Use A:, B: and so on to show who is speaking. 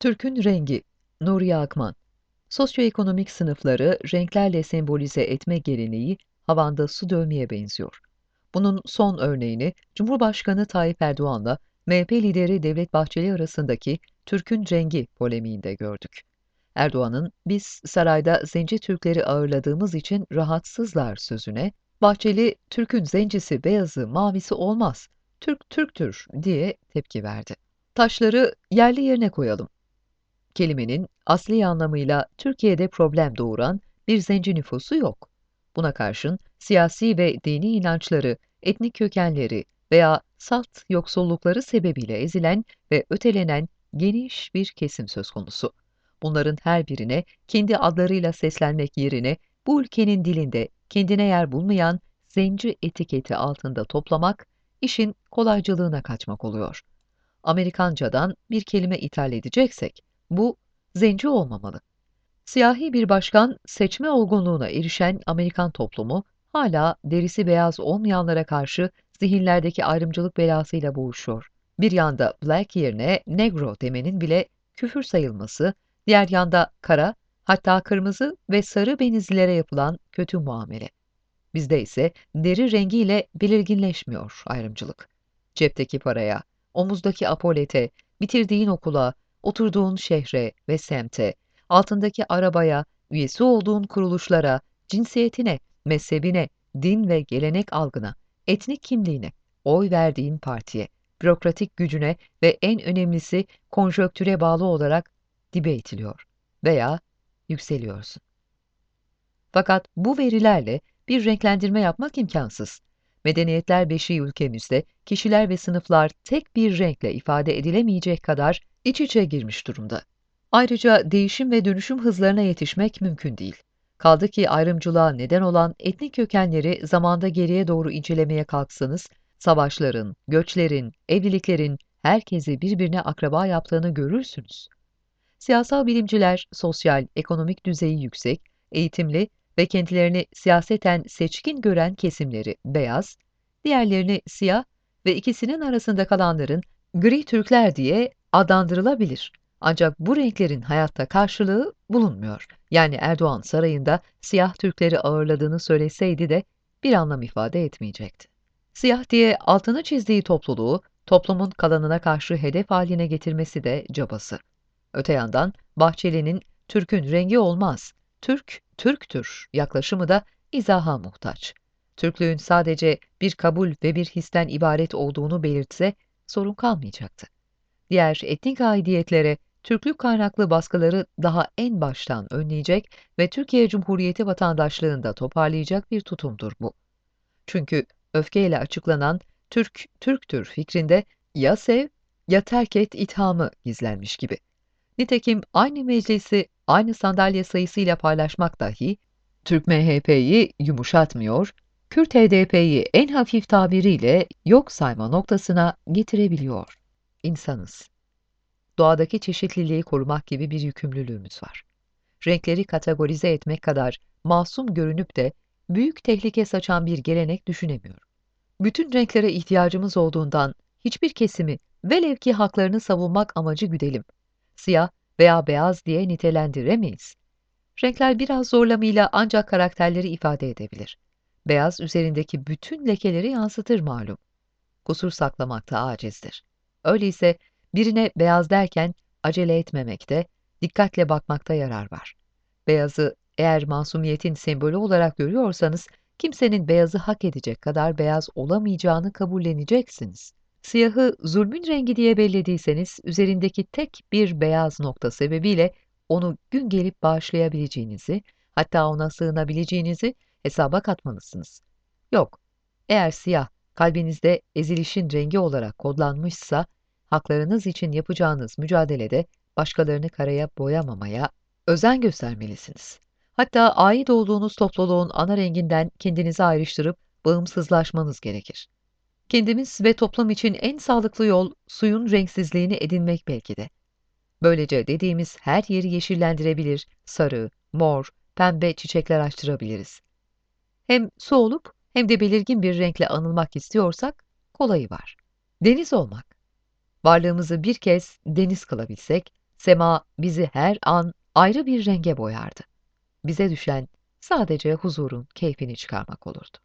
A: Türk'ün rengi Nuriye Akman Sosyoekonomik sınıfları renklerle sembolize etme geleneği havanda su dövmeye benziyor. Bunun son örneğini Cumhurbaşkanı Tayyip Erdoğan'la MHP lideri Devlet Bahçeli arasındaki Türk'ün rengi polemiğinde gördük. Erdoğan'ın biz sarayda zenci Türkleri ağırladığımız için rahatsızlar sözüne, Bahçeli Türk'ün zencisi beyazı mavisi olmaz, Türk Türktür diye tepki verdi. Taşları yerli yerine koyalım. Kelimenin asli anlamıyla Türkiye'de problem doğuran bir zenci nüfusu yok. Buna karşın siyasi ve dini inançları, etnik kökenleri veya salt yoksullukları sebebiyle ezilen ve ötelenen geniş bir kesim söz konusu. Bunların her birine kendi adlarıyla seslenmek yerine bu ülkenin dilinde kendine yer bulmayan zenci etiketi altında toplamak işin kolaycılığına kaçmak oluyor. Amerikancadan bir kelime ithal edeceksek bu zenci olmamalı. Siyahi bir başkan seçme olgunluğuna erişen Amerikan toplumu hala derisi beyaz olmayanlara karşı zihinlerdeki ayrımcılık belasıyla boğuşuyor. Bir yanda black yerine negro demenin bile küfür sayılması, diğer yanda kara, hatta kırmızı ve sarı benizlilere yapılan kötü muamele. Bizde ise deri rengiyle belirginleşmiyor ayrımcılık. Cepteki paraya, omuzdaki apolete, bitirdiğin okula, oturduğun şehre ve semte, altındaki arabaya, üyesi olduğun kuruluşlara, cinsiyetine, mezhebine, din ve gelenek algına, etnik kimliğine, oy verdiğin partiye, bürokratik gücüne ve en önemlisi konjöktüre bağlı olarak dibe itiliyor veya yükseliyorsun. Fakat bu verilerle bir renklendirme yapmak imkansız. Medeniyetler beşiği ülkemizde kişiler ve sınıflar tek bir renkle ifade edilemeyecek kadar iç içe girmiş durumda. Ayrıca değişim ve dönüşüm hızlarına yetişmek mümkün değil. Kaldı ki ayrımcılığa neden olan etnik kökenleri zamanda geriye doğru incelemeye kalksanız, savaşların, göçlerin, evliliklerin herkesi birbirine akraba yaptığını görürsünüz. Siyasal bilimciler, sosyal, ekonomik düzeyi yüksek, eğitimli ve kendilerini siyaseten seçkin gören kesimleri beyaz, diğerlerini siyah ve ikisinin arasında kalanların gri Türkler diye adlandırılabilir. Ancak bu renklerin hayatta karşılığı bulunmuyor. Yani Erdoğan sarayında siyah Türkleri ağırladığını söyleseydi de bir anlam ifade etmeyecekti. Siyah diye altını çizdiği topluluğu toplumun kalanına karşı hedef haline getirmesi de cabası. Öte yandan Bahçeli'nin Türk'ün rengi olmaz, Türk, Türktür yaklaşımı da izaha muhtaç. Türklüğün sadece bir kabul ve bir histen ibaret olduğunu belirtse sorun kalmayacaktı. Diğer etnik aidiyetlere Türklük kaynaklı baskıları daha en baştan önleyecek ve Türkiye Cumhuriyeti vatandaşlığında toparlayacak bir tutumdur bu. Çünkü öfkeyle açıklanan Türk, Türktür fikrinde ya sev ya terk et ithamı gizlenmiş gibi. Nitekim aynı meclisi aynı sandalye sayısıyla paylaşmak dahi Türk MHP'yi yumuşatmıyor, Kürt HDP'yi en hafif tabiriyle yok sayma noktasına getirebiliyor. İnsanız. Doğadaki çeşitliliği korumak gibi bir yükümlülüğümüz var. Renkleri kategorize etmek kadar masum görünüp de büyük tehlike saçan bir gelenek düşünemiyorum. Bütün renklere ihtiyacımız olduğundan hiçbir kesimi velev ki haklarını savunmak amacı güdelim. Siyah veya beyaz diye nitelendiremeyiz. Renkler biraz zorlamayla ancak karakterleri ifade edebilir. Beyaz üzerindeki bütün lekeleri yansıtır malum. Kusur saklamakta acizdir. Öyleyse birine beyaz derken acele etmemekte, dikkatle bakmakta yarar var. Beyazı eğer masumiyetin sembolü olarak görüyorsanız, kimsenin beyazı hak edecek kadar beyaz olamayacağını kabulleneceksiniz. Siyahı zulmün rengi diye bellediyseniz, üzerindeki tek bir beyaz nokta sebebiyle onu gün gelip bağışlayabileceğinizi, hatta ona sığınabileceğinizi hesaba katmalısınız. Yok, eğer siyah kalbinizde ezilişin rengi olarak kodlanmışsa, haklarınız için yapacağınız mücadelede başkalarını karaya boyamamaya özen göstermelisiniz. Hatta ait olduğunuz topluluğun ana renginden kendinizi ayrıştırıp bağımsızlaşmanız gerekir. Kendimiz ve toplum için en sağlıklı yol suyun renksizliğini edinmek belki de. Böylece dediğimiz her yeri yeşillendirebilir, sarı, mor, pembe çiçekler açtırabiliriz. Hem su olup hem de belirgin bir renkle anılmak istiyorsak kolayı var. Deniz olmak. Varlığımızı bir kez deniz kılabilsek, Sema bizi her an ayrı bir renge boyardı. Bize düşen sadece huzurun keyfini çıkarmak olurdu.